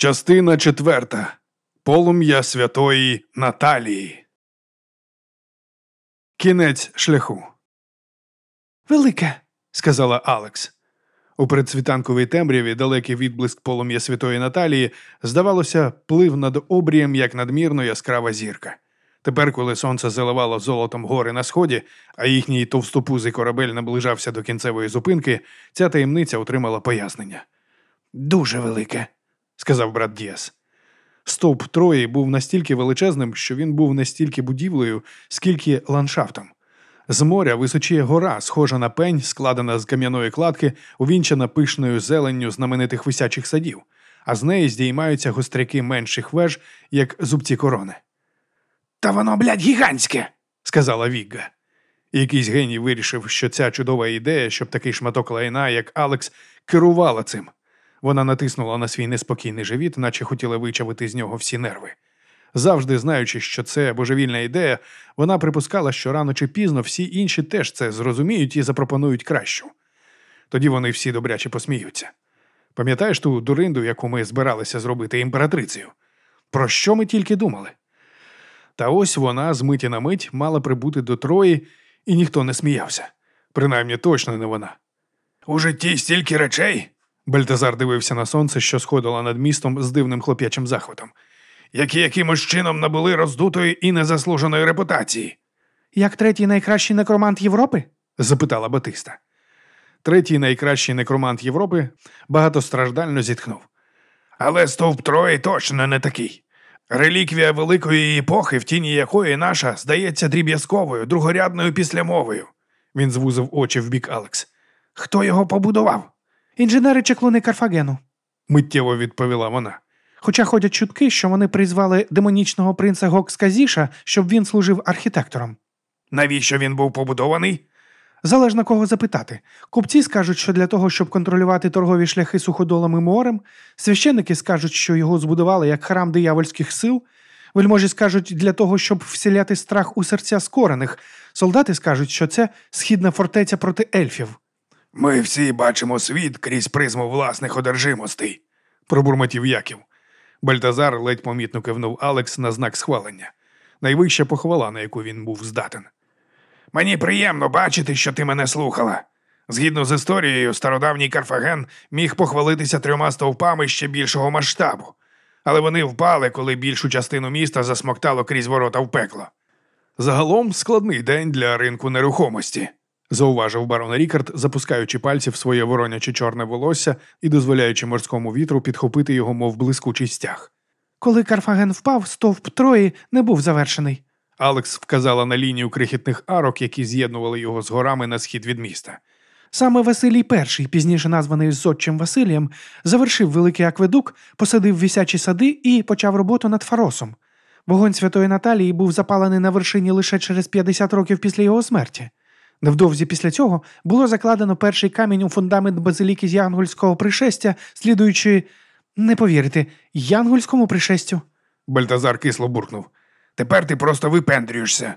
Частина четверта. Полум'я святої Наталії. Кінець шляху. Велике, сказала Алекс. У предсвітанковій темряві далекий відблиск полум'я святої Наталії, здавалося, плив над обрієм як надмірно яскрава зірка. Тепер, коли сонце заливало золотом гори на сході, а їхній товстопузий корабель наближався до кінцевої зупинки, ця таємниця отримала пояснення. Дуже велике, сказав брат Діас. Стовп Трої був настільки величезним, що він був не стільки будівлею, скільки ландшафтом. З моря височіє гора, схожа на пень, складена з кам'яної кладки, увінчена пишною зеленню знаменитих висячих садів, а з неї здіймаються гостряки менших веж, як зубці корони. Та воно, блядь, гігантське, сказала Вігга. Якийсь геній вирішив, що ця чудова ідея, щоб такий шматок лайна, як Алекс, керувала цим. Вона натиснула на свій неспокійний живіт, наче хотіла вичавити з нього всі нерви. Завжди знаючи, що це божевільна ідея, вона припускала, що рано чи пізно всі інші теж це зрозуміють і запропонують кращу. Тоді вони всі добряче посміються. Пам'ятаєш ту дуринду, яку ми збиралися зробити імператрицею? Про що ми тільки думали? Та ось вона з миті на мить мала прибути до Трої, і ніхто не сміявся. Принаймні точно не вона. У житті стільки речей. Бальтазар дивився на сонце, що сходило над містом з дивним хлоп'ячим захватом які якимось чином набули роздутої і незаслуженої репутації. Як третій найкращий некромант Європи? запитала Батиста. Третій найкращий некромант Європи багатостраждально зітхнув. Але стовп Трої точно не такий. Реліквія великої епохи, в тіні якої наша здається дріб'язковою, другорядною післямовою. Він звузив очі в бік Алекс. Хто його побудував? Інженери чеклуни Карфагену, миттєво відповіла вона. Хоча ходять чутки, що вони призвали демонічного принца Гоксказіша, щоб він служив архітектором. Навіщо він був побудований? Залежно кого запитати. Купці скажуть, що для того, щоб контролювати торгові шляхи суходолом і морем, священники скажуть, що його збудували як храм диявольських сил, вельможі скажуть для того, щоб вселяти страх у серця скорених, солдати скажуть, що це східна фортеця проти ельфів. Ми всі бачимо світ крізь призму власних одержимостей, пробурмотів Яків. Бальтазар ледь помітно кивнув Алекс на знак схвалення, найвища похвала, на яку він був здатен. Мені приємно бачити, що ти мене слухала. Згідно з історією, стародавній Карфаген міг похвалитися трьома стовпами ще більшого масштабу, але вони впали, коли більшу частину міста засмоктало крізь ворота в пекло. Загалом складний день для ринку нерухомості зауважив барон Рікард, запускаючи пальці в своє вороняче чорне волосся і дозволяючи морському вітру підхопити його, мов блискучий стяг. Коли Карфаген впав, стовп Трої не був завершений. Алекс вказала на лінію крихітних арок, які з'єднували його з горами на схід від міста. Саме Василій І, пізніше названий зодчим Василієм, завершив великий акведук, посадив вісячі сади і почав роботу над Фаросом. Вогонь Святої Наталії був запалений на вершині лише через 50 років після його смерті. Невдовзі після цього було закладено перший камінь у фундамент базиліки з янгольського пришестя, слідуючи, не повірите, янгольському пришестю. Бальтазар кисло буркнув. Тепер ти просто випендрюєшся.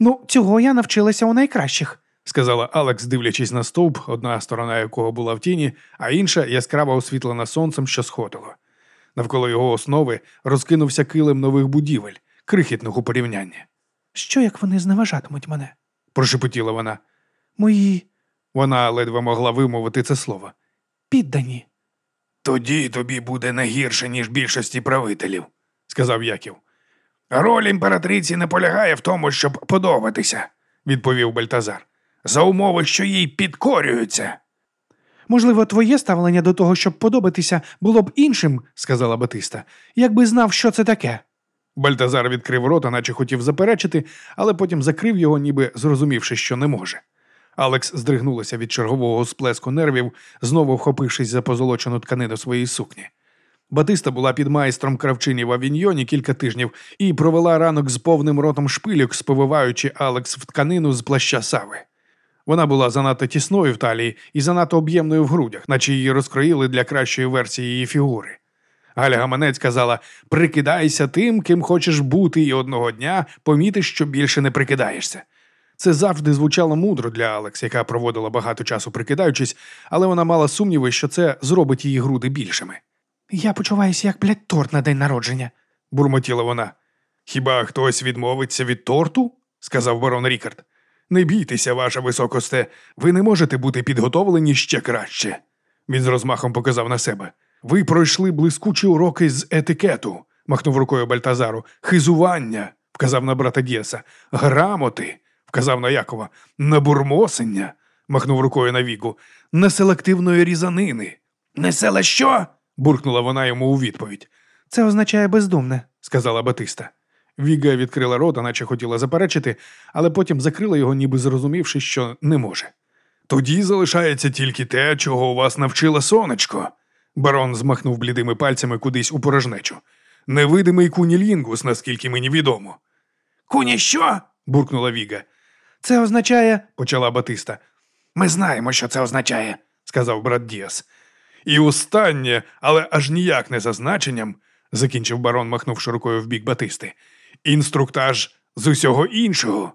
Ну, цього я навчилася у найкращих, сказала Алекс, дивлячись на стовп, одна сторона якого була в тіні, а інша яскраво освітлена сонцем, що сходило. Навколо його основи розкинувся килим нових будівель, крихітних у порівнянні. Що як вони зневажатимуть мене? Прошепотіла вона. Мої. Вона ледве могла вимовити це слово. Піддані. Тоді тобі буде не гірше, ніж більшості правителів, сказав Яків. Роль імператриці не полягає в тому, щоб подобатися, відповів Бальтазар. За умови, що їй підкорюються. Можливо, твоє ставлення до того, щоб подобатися, було б іншим, сказала Батиста, якби знав, що це таке. Бальтазар відкрив рота, наче хотів заперечити, але потім закрив його, ніби зрозумівши, що не може. Алекс здригнулася від чергового сплеску нервів, знову вхопившись за позолочену тканину своєї сукні. Батиста була під майстром кравчині в авіньйоні кілька тижнів і провела ранок з повним ротом шпильок, сповиваючи Алекс в тканину з плаща сави. Вона була занадто тісною в талії і занадто об'ємною в грудях, наче її розкроїли для кращої версії її фігури. Галя Гаманець казала: прикидайся тим, ким хочеш бути, і одного дня помітиш, що більше не прикидаєшся. Це завжди звучало мудро для Алекс, яка проводила багато часу прикидаючись, але вона мала сумніви, що це зробить її груди більшими. Я почуваюся як блядь, торт на день народження. бурмотіла вона. Хіба хтось відмовиться від торту? сказав барон Рікард. Не бійтеся, ваша високосте, ви не можете бути підготовлені ще краще. Він з розмахом показав на себе. Ви пройшли блискучі уроки з етикету, махнув рукою Бальтазару, хизування, вказав на брата Діаса, грамоти, вказав на Якова, набурмосення, махнув рукою на віку, неселективної різанини. Неселе що? буркнула вона йому у відповідь, Це означає бездумне. сказала Батиста. Віга відкрила рота, наче хотіла заперечити, але потім закрила його, ніби зрозумівши, що не може. Тоді залишається тільки те, чого у вас навчила сонечко. Барон змахнув блідими пальцями кудись у порожнечу. Невидимий кунілінгус, наскільки мені відомо. Куні що? буркнула Віга. Це означає. Почала Батиста. Ми знаємо, що це означає. сказав брат Діас. І останнє, але аж ніяк не за значенням, закінчив барон, махнувши рукою в бік Батисти. Інструктаж з усього іншого.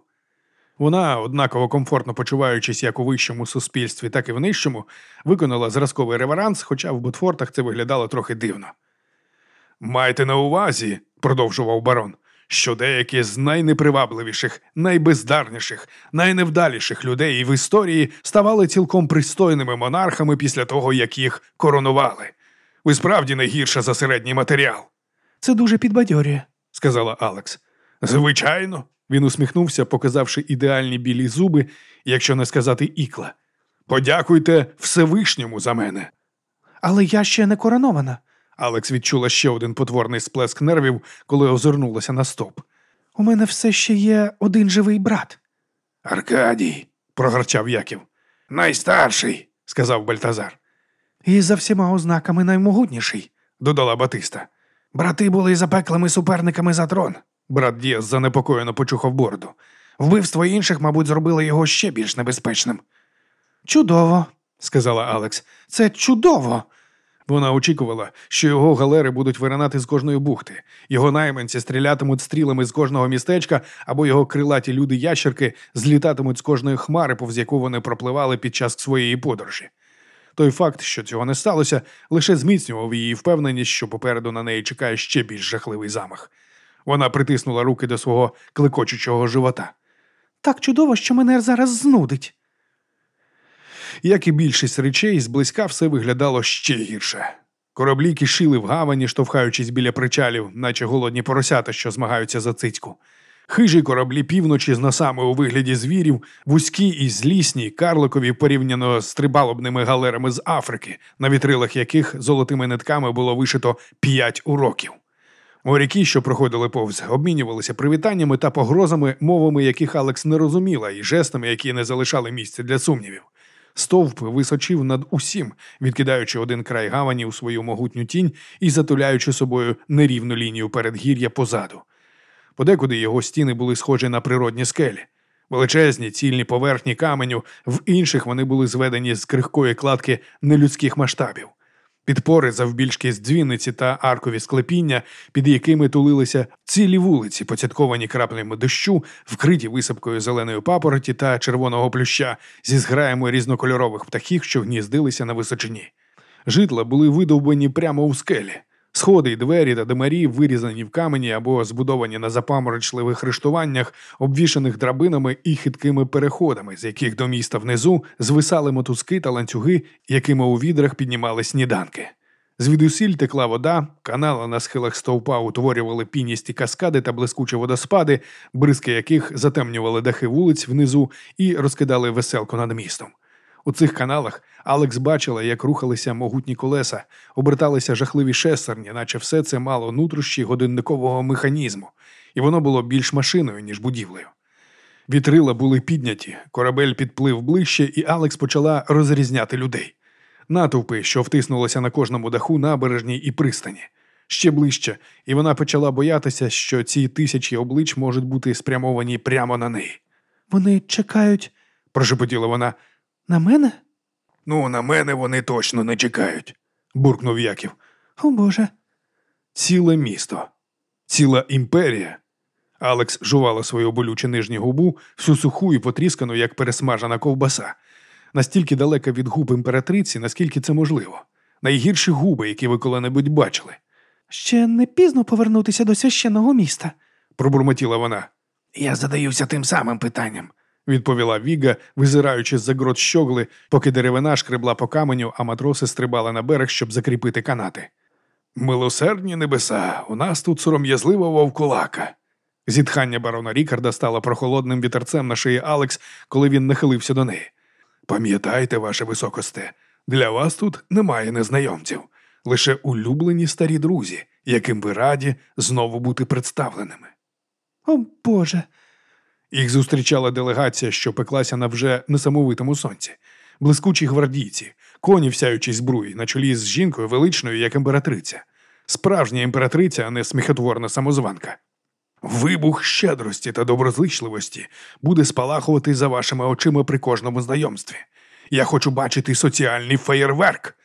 Вона, однаково комфортно почуваючись як у вищому суспільстві, так і в нижчому, виконала зразковий реверанс, хоча в Ботфортах це виглядало трохи дивно. Майте на увазі, продовжував барон, що деякі з найнепривабливіших, найбездарніших, найневдаліших людей в історії ставали цілком пристойними монархами після того, як їх коронували. Ви справді не гірше за середній матеріал, Це дуже підбадьорює. сказала Алекс. Звичайно, він усміхнувся, показавши ідеальні білі зуби, якщо не сказати ікла. Подякуйте Всевишньому за мене. Але я ще не коронована. Алекс відчула ще один потворний сплеск нервів, коли озирнулася на стоп. У мене все ще є один живий брат. Аркадій, Прогарчав Яків, найстарший. сказав Бальтазар. І за всіма ознаками наймогутніший. Додала Батиста. Брати були запеклими суперниками за трон. Брат Діас занепокоєно почухав бороду. Вбивство інших, мабуть, зробило його ще більш небезпечним. Чудово. сказала Алекс. Це чудово. Вона очікувала, що його галери будуть виринати з кожної бухти, його найманці стрілятимуть стрілами з кожного містечка, або його крилаті люди-ящерки злітатимуть з кожної хмари, повз яку вони пропливали під час своєї подорожі. Той факт, що цього не сталося, лише зміцнював її впевненість, що попереду на неї чекає ще більш жахливий замах. Вона притиснула руки до свого клекочучого живота. Так чудово, що мене зараз знудить. Як і більшість речей, зблизька все виглядало ще гірше. Кораблі кишіли в гавані, штовхаючись біля причалів, наче голодні поросята, що змагаються за цицьку. Хижі кораблі півночі з носами у вигляді звірів, вузькі і злісні, карликові порівняно з трибалобними галерами з Африки, на вітрилах яких золотими нитками було вишито п'ять уроків. Моряки, що проходили повз, обмінювалися привітаннями та погрозами, мовами яких Алекс не розуміла, і жестами, які не залишали місця для сумнівів. Стовп височив над усім, відкидаючи один край гавані у свою могутню тінь і затуляючи собою нерівну лінію передгір'я позаду. Подекуди його стіни були схожі на природні скелі. Величезні, цільні поверхні каменю, в інших вони були зведені з крихкої кладки нелюдських масштабів. Підпори завбільшки з дзвіниці та аркові склепіння, під якими тулилися цілі вулиці, поцятковані краплями дощу, вкриті висипкою зеленої папороті та червоного плюща зі зграями різнокольорових птахів, що гніздилися на височині. Житла були видовбані прямо у скелі. Сходи й двері та димарі вирізані в камені або збудовані на запаморочливих рештуваннях, обвішаних драбинами і хиткими переходами, з яких до міста внизу звисали мотузки та ланцюги, якими у відрах піднімали сніданки. Звідусіль текла вода, канали на схилах стовпа утворювали піністі каскади та блискучі водоспади, бризки яких затемнювали дахи вулиць внизу і розкидали веселку над містом. У цих каналах Алекс бачила, як рухалися могутні колеса, оберталися жахливі шестерні, наче все це мало нутрощі годинникового механізму, і воно було більш машиною, ніж будівлею. Вітрила були підняті, корабель підплив ближче, і Алекс почала розрізняти людей. Натовпи, що втиснулися на кожному даху набережній і пристані. Ще ближче, і вона почала боятися, що ці тисячі облич можуть бути спрямовані прямо на неї. Вони чекають Прошепотіла вона. На мене? Ну, на мене вони точно не чекають. буркнув Яків. О Боже. Ціле місто, ціла імперія. Алекс жувала свою болючу нижню губу, всю суху і потріскану, як пересмажена ковбаса, настільки далека від губ імператриці, наскільки це можливо. найгірші губи, які ви коли-небудь бачили. Ще не пізно повернутися до священного міста. Пробурмотіла вона. Я задаюся тим самим питанням. Відповіла Віга, визираючи з-за грот щогли, поки деревина шкребла по каменю, а матроси стрибали на берег, щоб закріпити канати. Милосердні небеса, у нас тут сором'язлива вовкулака. Зітхання барона Рікарда стало прохолодним вітерцем на шиї Алекс, коли він нахилився до неї. Пам'ятайте, ваше високосте, для вас тут немає незнайомців, лише улюблені старі друзі, яким ви раді знову бути представленими. О Боже. Їх зустрічала делегація, що пеклася на вже несамовитому сонці. Блискучі гвардійці, коні всяючі збруї, на чолі з жінкою величною, як імператриця. Справжня імператриця, а не сміхотворна самозванка. Вибух щедрості та доброзичливості буде спалахувати за вашими очима при кожному знайомстві. Я хочу бачити соціальний феєрверк.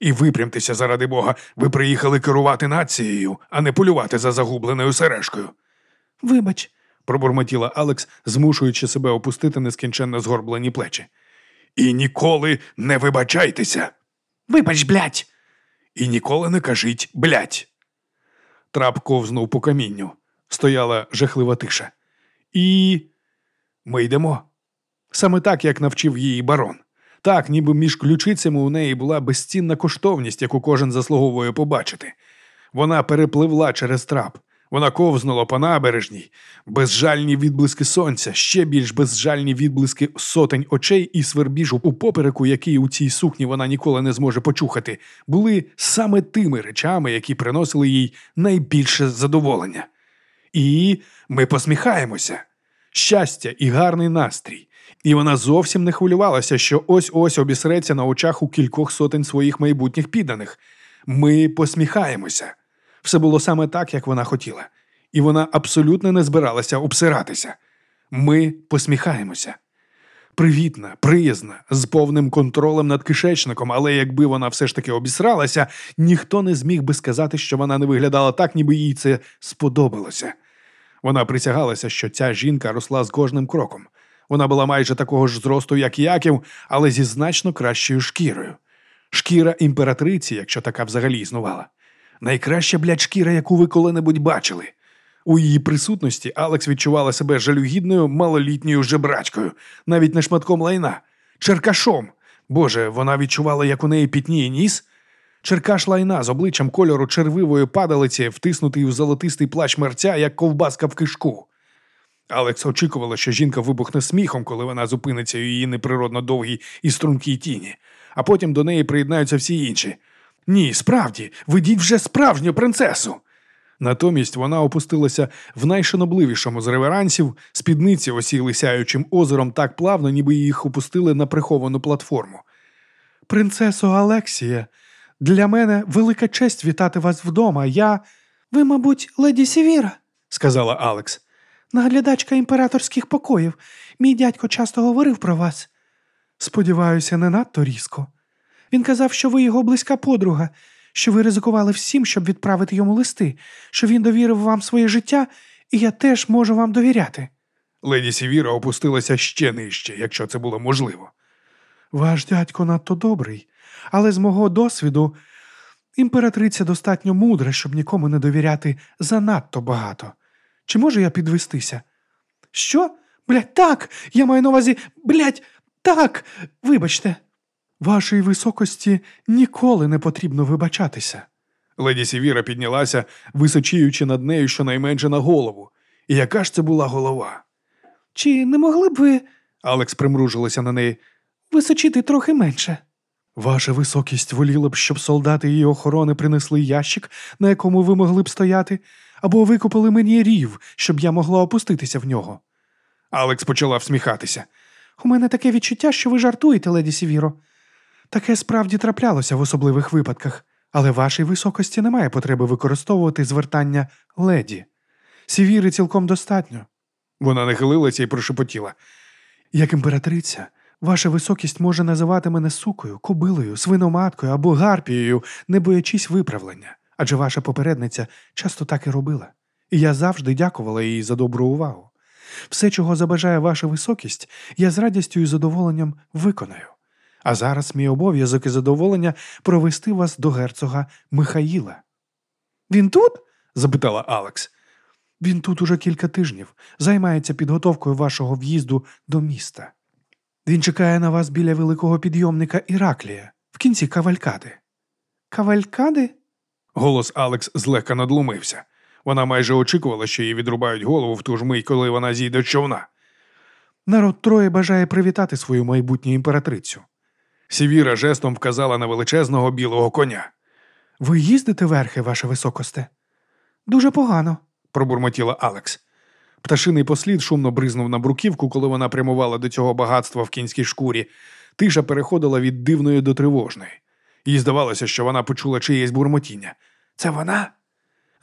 І випрямтеся заради Бога, ви приїхали керувати нацією, а не полювати за загубленою сережкою Вибач, пробурмотіла Алекс, змушуючи себе опустити нескінченно згорблені плечі. І ніколи не вибачайтеся, вибач, блядь. і ніколи не кажіть блять. Трап ковзнув по камінню. Стояла жахлива тиша. І ми йдемо. Саме так, як навчив її барон. Так, ніби між ключицями у неї була безцінна коштовність, яку кожен заслуговує побачити. Вона перепливла через трап. Вона ковзнула по набережній, безжальні відблиски сонця, ще більш безжальні відблиски сотень очей і свербіж у попереку, який у цій сукні вона ніколи не зможе почухати, були саме тими речами, які приносили їй найбільше задоволення. І ми посміхаємося. Щастя і гарний настрій. І вона зовсім не хвилювалася, що ось ось обісреться на очах у кількох сотень своїх майбутніх підданих. Ми посміхаємося. Все було саме так, як вона хотіла, і вона абсолютно не збиралася обсиратися. Ми посміхаємося. Привітна, приязна, з повним контролем над кишечником, але якби вона все ж таки обісралася, ніхто не зміг би сказати, що вона не виглядала так, ніби їй це сподобалося. Вона присягалася, що ця жінка росла з кожним кроком. Вона була майже такого ж зросту, як Яків, але зі значно кращою шкірою. Шкіра імператриці, якщо така взагалі існувала. Найкраща блядь, шкіра, яку ви коли-небудь бачили. У її присутності Алекс відчувала себе жалюгідною малолітньою жебрачкою, навіть не шматком лайна, черкашом. Боже, вона відчувала, як у неї пітніє ніс. Черкаш лайна з обличчям кольору червивої падалиці, втиснутий у золотистий плащ мерця, як ковбаска в кишку. Алекс очікувала, що жінка вибухне сміхом, коли вона зупиниться у її неприродно довгій і стрункій тіні, а потім до неї приєднаються всі інші. Ні, справді, ведіть вже справжню принцесу. Натомість вона опустилася в найшанобливішому з реверансів, спідниці осіли сяючим озером так плавно, ніби їх опустили на приховану платформу. Принцесо Алексія, для мене велика честь вітати вас вдома. Я. Ви, мабуть, леді Сівіра, сказала Алекс. наглядачка імператорських покоїв. Мій дядько часто говорив про вас. Сподіваюся, не надто різко. Він казав, що ви його близька подруга, що ви ризикували всім, щоб відправити йому листи, що він довірив вам своє життя, і я теж можу вам довіряти. Леді Сівіра опустилася ще нижче, якщо це було можливо. Ваш дядько надто добрий, але з мого досвіду імператриця достатньо мудра, щоб нікому не довіряти занадто багато. Чи можу я підвестися? Що? Блядь, так! Я маю на увазі, блядь, так! Вибачте. Вашій високості ніколи не потрібно вибачатися. Леді Сівіра піднялася, височіючи над нею щонайменше на голову. І яка ж це була голова? Чи не могли б ви Алекс примружилася на неї. височити трохи менше? Ваша високість воліла б, щоб солдати її охорони принесли ящик, на якому ви могли б стояти, або викопали мені рів, щоб я могла опуститися в нього. Алекс почала всміхатися. У мене таке відчуття, що ви жартуєте, леді Сівіро. Таке справді траплялося в особливих випадках, але вашій високості немає потреби використовувати звертання леді. Сівіри цілком достатньо. Вона нахилилася і прошепотіла. Як імператриця, ваша високість може називати мене сукою, кобилою, свиноматкою або гарпією, не боячись виправлення, адже ваша попередниця часто так і робила. І я завжди дякувала їй за добру увагу. Все, чого забажає ваша високість, я з радістю і задоволенням виконаю. А зараз мій обов'язок і задоволення провести вас до герцога Михаїла. Він тут? запитала Алекс. Він тут уже кілька тижнів, займається підготовкою вашого в'їзду до міста. Він чекає на вас біля великого підйомника Іраклія в кінці кавалькади. Кавалькади? Голос Алекс злегка надломився. Вона майже очікувала, що їй відрубають голову в ту ж мить, коли вона зійде з човна. Народ Троє бажає привітати свою майбутню імператрицю. Сівіра жестом вказала на величезного білого коня. Ви їздите верхи, ваше високосте? Дуже погано. пробурмотіла Алекс. Пташиний послід шумно бризнув на бруківку, коли вона прямувала до цього багатства в кінській шкурі. Тиша переходила від дивної до тривожної. Їй здавалося, що вона почула чиєсь бурмотіння. Це вона?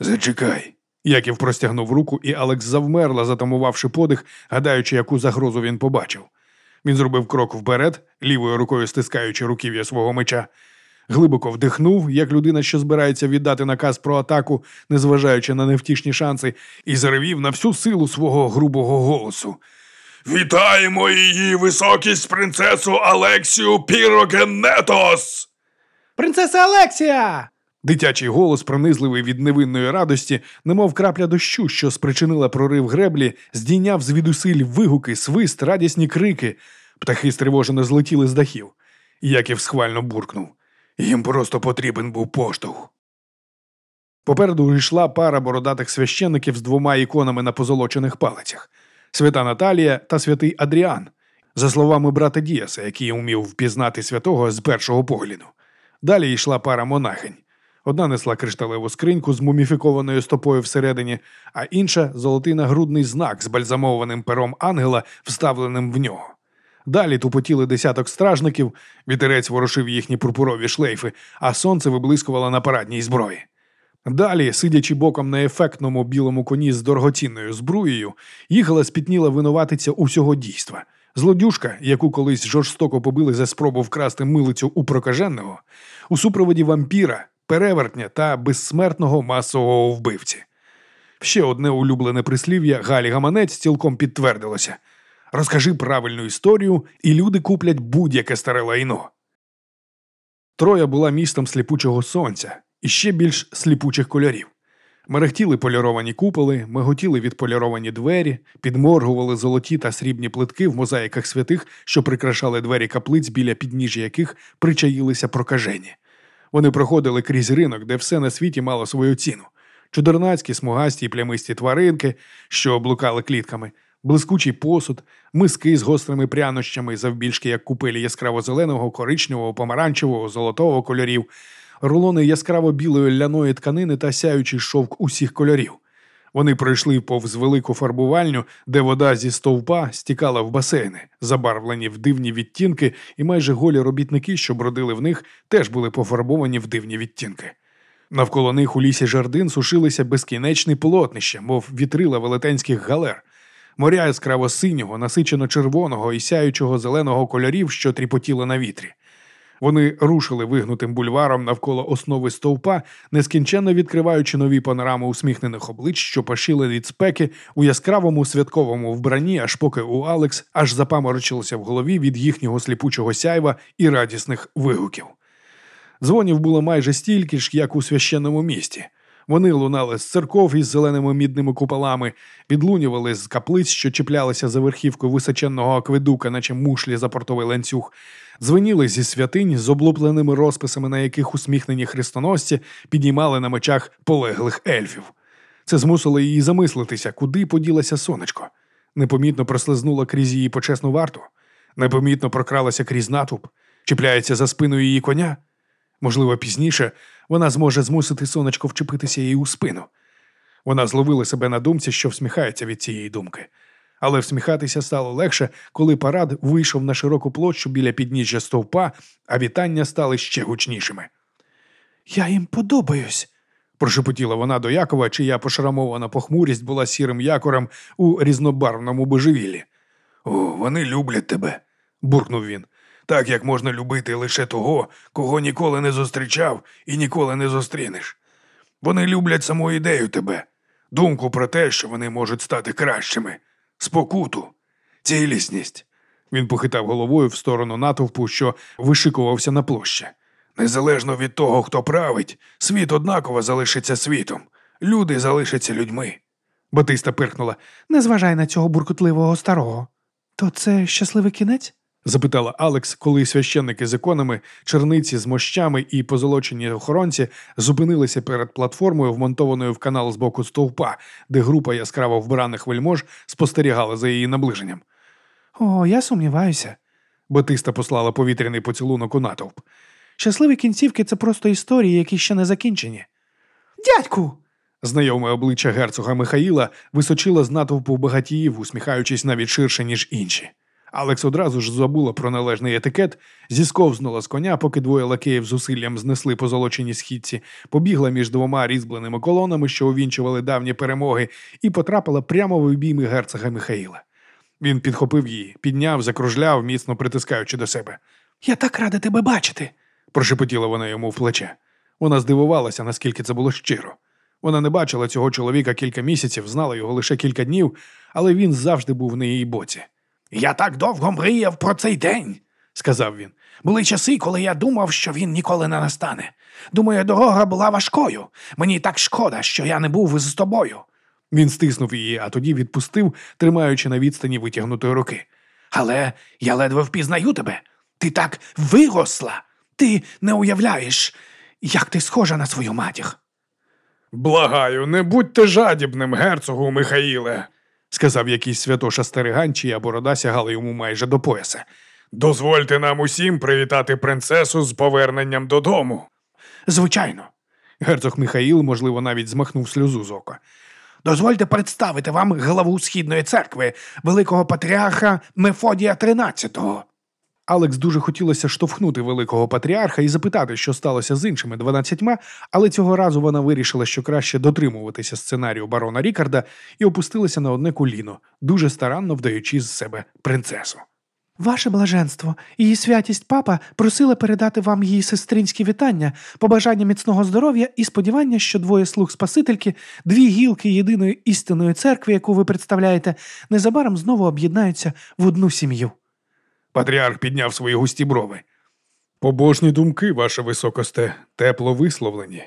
Зачекай. Яків простягнув руку, і Алекс завмерла, затамувавши подих, гадаючи, яку загрозу він побачив. Він зробив крок вперед, лівою рукою стискаючи руків'я свого меча, глибоко вдихнув, як людина, що збирається віддати наказ про атаку, незважаючи на невтішні шанси, і заревів на всю силу свого грубого голосу. Вітаємо її високість принцесу Алексію Пірогенетос! Принцеса Алексія! Дитячий голос, пронизливий від невинної радості, немов крапля дощу, що спричинила прорив греблі, здійняв звідусиль вигуки, свист, радісні крики. Птахи стривожено злетіли з дахів. Яків схвально буркнув. Їм просто потрібен був поштовх. Попереду йшла пара бородатих священників з двома іконами на позолочених палицях свята Наталія та святий Адріан, за словами брата Діаса, який умів впізнати святого з першого погляду. Далі йшла пара монахинь. Одна несла кришталеву скриньку з муміфікованою стопою всередині, а інша золотий нагрудний знак з бальзамованим пером ангела, вставленим в нього. Далі тупотіли десяток стражників, вітерець ворушив їхні пурпурові шлейфи, а сонце виблискувало на парадній зброї. Далі, сидячи боком на ефектному білому коні з дорогоцінною збруєю, їхала спітніла винуватиця усього дійства. Злодюшка, яку колись жорстоко побили за спробу вкрасти милицю у прокаженого, у супроводі вампіра, перевертня та безсмертного масового вбивці. Ще одне улюблене прислів'я Галі Гаманець цілком підтвердилося розкажи правильну історію, і люди куплять будь-яке старе лайно. Троя була містом сліпучого сонця і ще більш сліпучих кольорів. Мерехтіли поліровані куполи, миготіли відполіровані двері, підморгували золоті та срібні плитки в мозаїках святих, що прикрашали двері каплиць, біля підніжжя яких причаїлися прокажені. Вони проходили крізь ринок, де все на світі мало свою ціну. Чудернацькі, смугасті й плямисті тваринки, що облукали клітками, блискучий посуд, миски з гострими прянощами, завбільшки як купелі яскраво-зеленого, коричневого, помаранчевого, золотого кольорів, рулони яскраво білої ляної тканини та сяючий шовк усіх кольорів. Вони пройшли повз велику фарбувальню, де вода зі стовпа стікала в басейни, забарвлені в дивні відтінки, і майже голі робітники, що бродили в них, теж були пофарбовані в дивні відтінки. Навколо них у лісі жардин сушилися безкінечні полотнища, мов вітрила велетенських галер, моря яскраво синього, насичено червоного і сяючого зеленого кольорів, що тріпотіли на вітрі. Вони рушили вигнутим бульваром навколо основи стовпа, нескінченно відкриваючи нові панорами усміхнених облич, що пашіли від спеки у яскравому святковому вбранні, аж поки у Алекс аж запаморочилося в голові від їхнього сліпучого сяйва і радісних вигуків. Дзвонів було майже стільки ж, як у священному місті. Вони лунали з церков із зеленими мідними куполами, відлунювали з каплиць, що чіплялися за верхівку височенного акведука, наче мушлі за портовий ланцюг, дзвеніли зі святинь з облупленими розписами, на яких усміхнені хрестоносці підіймали на мечах полеглих ельфів. Це змусило її замислитися, куди поділася сонечко. Непомітно прослизнула крізь її почесну варту, непомітно прокралася крізь натовп, чіпляється за спиною її коня. Можливо, пізніше вона зможе змусити сонечко вчепитися їй у спину. Вона зловила себе на думці, що всміхається від цієї думки. Але всміхатися стало легше, коли парад вийшов на широку площу біля підніжжя стовпа, а вітання стали ще гучнішими. Я їм подобаюсь. прошепотіла вона до Якова, чия пошрамована похмурість була сірим якорем у різнобарвному божевіллі. О, вони люблять тебе, буркнув він. Так як можна любити лише того, кого ніколи не зустрічав і ніколи не зустрінеш. Вони люблять саму ідею тебе, думку про те, що вони можуть стати кращими, спокуту, цілісність. Він похитав головою в сторону натовпу, що вишикувався на площі. Незалежно від того, хто править, світ однаково залишиться світом. Люди залишаться людьми. Батиста пирхнула. Не зважай на цього буркутливого старого. То це щасливий кінець? Запитала Алекс, коли священники з іконами, черниці з мощами і позолочені охоронці зупинилися перед платформою, вмонтованою в канал з боку стовпа, де група яскраво вбраних вельмож спостерігала за її наближенням. О, я сумніваюся. Батиста послала повітряний поцілунок у натовп. Щасливі кінцівки це просто історії, які ще не закінчені. Дядьку. Знайоме обличчя герцога Михаїла височило з натовпу багатіїв, усміхаючись навіть ширше, ніж інші. Алекс одразу ж забула про належний етикет, зісковзнула з коня, поки двоє лакеїв з усиллям знесли позолочені східці, побігла між двома різьбленими колонами, що увінчували давні перемоги, і потрапила прямо в обійми герцога Михаїла. Він підхопив її, підняв, закружляв, міцно притискаючи до себе. Я так рада тебе бачити. Прошепотіла вона йому в плече. Вона здивувалася, наскільки це було щиро. Вона не бачила цього чоловіка кілька місяців, знала його лише кілька днів, але він завжди був на її боці. Я так довго мріяв про цей день, сказав він. Були часи, коли я думав, що він ніколи не настане. Думаю, дорога була важкою. Мені так шкода, що я не був із тобою. Він стиснув її, а тоді відпустив, тримаючи на відстані витягнутої руки. Але я ледве впізнаю тебе. Ти так виросла. Ти не уявляєш, як ти схожа на свою матір. Благаю, не будьте жадібним, герцогу Михаїле, сказав якийсь святоша стариган, чия борода сягала йому майже до пояса. Дозвольте нам усім привітати принцесу з поверненням додому. Звичайно. Герцог Михаїл, можливо, навіть змахнув сльозу з ока. Дозвольте представити вам главу Східної церкви, великого патріарха Мефодія XIII. Алекс дуже хотілося штовхнути великого патріарха і запитати, що сталося з іншими дванадцятьма, але цього разу вона вирішила, що краще дотримуватися сценарію барона Рікарда і опустилася на одне коліно, дуже старанно вдаючи з себе принцесу. Ваше блаженство, її святість папа просила передати вам її сестринські вітання, побажання міцного здоров'я і сподівання, що двоє слуг Спасительки, дві гілки єдиної істинної церкви, яку ви представляєте, незабаром знову об'єднаються в одну сім'ю. Патріарх підняв свої густі брови. Побожні думки, ваше високосте, тепло висловлені.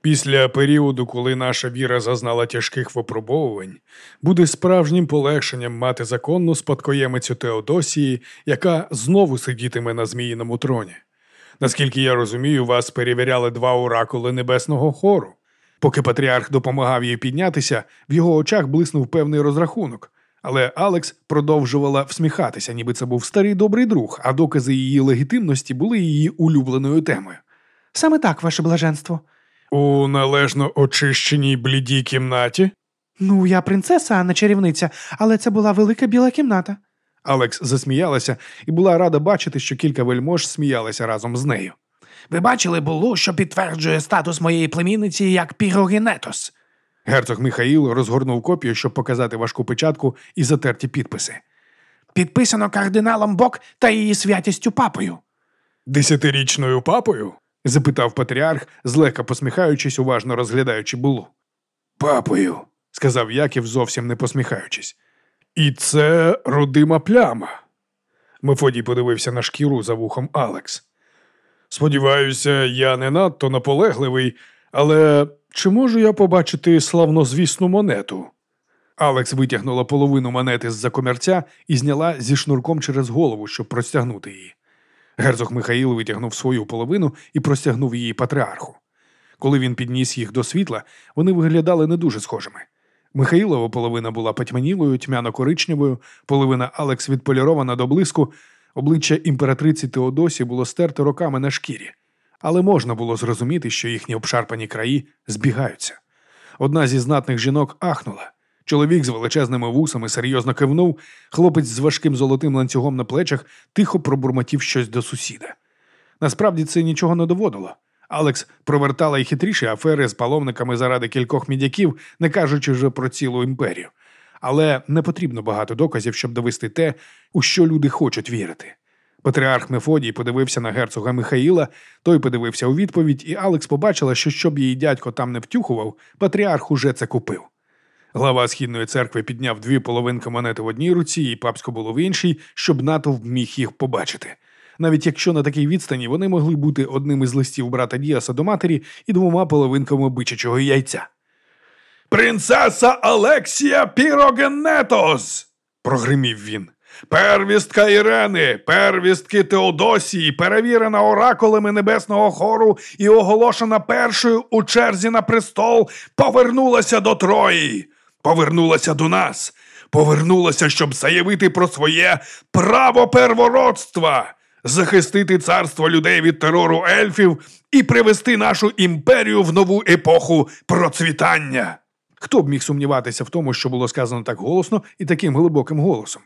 Після періоду, коли наша віра зазнала тяжких випробовувань, буде справжнім полегшенням мати законну спадкоємицю Теодосії, яка знову сидітиме на зміїному троні. Наскільки я розумію, вас перевіряли два оракули небесного хору. Поки патріарх допомагав їй піднятися, в його очах блиснув певний розрахунок. Але Алекс продовжувала всміхатися, ніби це був старий добрий друг, а докази її легітимності були її улюбленою темою. Саме так, ваше блаженство. У належно очищеній блідій кімнаті? Ну, я принцеса, а не чарівниця, але це була велика біла кімната. Алекс засміялася і була рада бачити, що кілька вельмож сміялися разом з нею. Ви бачили булу, що підтверджує статус моєї племінниці як пірогенетос. Герцог Михаїл розгорнув копію, щоб показати важку печатку і затерті підписи. Підписано кардиналом Бок та її святістю папою. Десятирічною папою? запитав патріарх, злегка посміхаючись, уважно розглядаючи булу. Папою, сказав Яків, зовсім не посміхаючись. І це родима пляма. Мефодій подивився на шкіру за вухом Алекс. Сподіваюся, я не надто наполегливий, але чи можу я побачити славнозвісну монету? Алекс витягнула половину монети з-за комірця і зняла зі шнурком через голову, щоб простягнути її. Герцог Михаїл витягнув свою половину і простягнув її патріарху. Коли він підніс їх до світла, вони виглядали не дуже схожими. Михаїлова половина була потьмянілою, тьмяно-коричневою, половина Алекс відполірована до блиску, обличчя імператриці Теодосі було стерте роками на шкірі, але можна було зрозуміти, що їхні обшарпані краї збігаються. Одна зі знатних жінок ахнула. Чоловік з величезними вусами серйозно кивнув, хлопець з важким золотим ланцюгом на плечах тихо пробурмотів щось до сусіда. Насправді це нічого не доводило. Алекс провертала й хитріші афери з паломниками заради кількох мідяків, не кажучи вже про цілу імперію. Але не потрібно багато доказів, щоб довести те, у що люди хочуть вірити. Патріарх Мефодій подивився на герцога Михаїла, той подивився у відповідь, і Алекс побачила, що щоб її дядько там не втюхував, патріарх уже це купив. Глава східної церкви підняв дві половинки монети в одній руці і папську було в іншій, щоб натовп міг їх побачити. Навіть якщо на такій відстані вони могли бути одним із листів брата Діаса до матері і двома половинками бичачого яйця. Принцеса Алексія Пірогенетос! прогримів він. Первістка Ірени, первістки Теодосії, перевірена оракулами небесного хору і оголошена першою у черзі на престол, повернулася до Трої, повернулася до нас, повернулася, щоб заявити про своє право первородства, захистити царство людей від терору ельфів і привести нашу імперію в нову епоху процвітання. Хто б міг сумніватися в тому, що було сказано так голосно і таким глибоким голосом?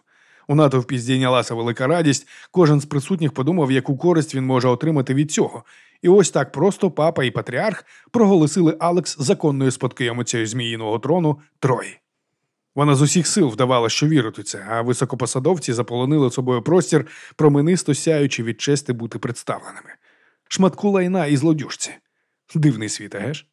У натовпі здійнялася велика радість, кожен з присутніх подумав, яку користь він може отримати від цього. І ось так просто папа і патріарх проголосили Алекс законною спадкоємицею зміїного трону Трої. Вона з усіх сил вдавала, що вірить у це, а високопосадовці заполонили собою простір, променисто сяючи від чести бути представленими. Шматку лайна і злодюжці. Дивний світ, еге ж?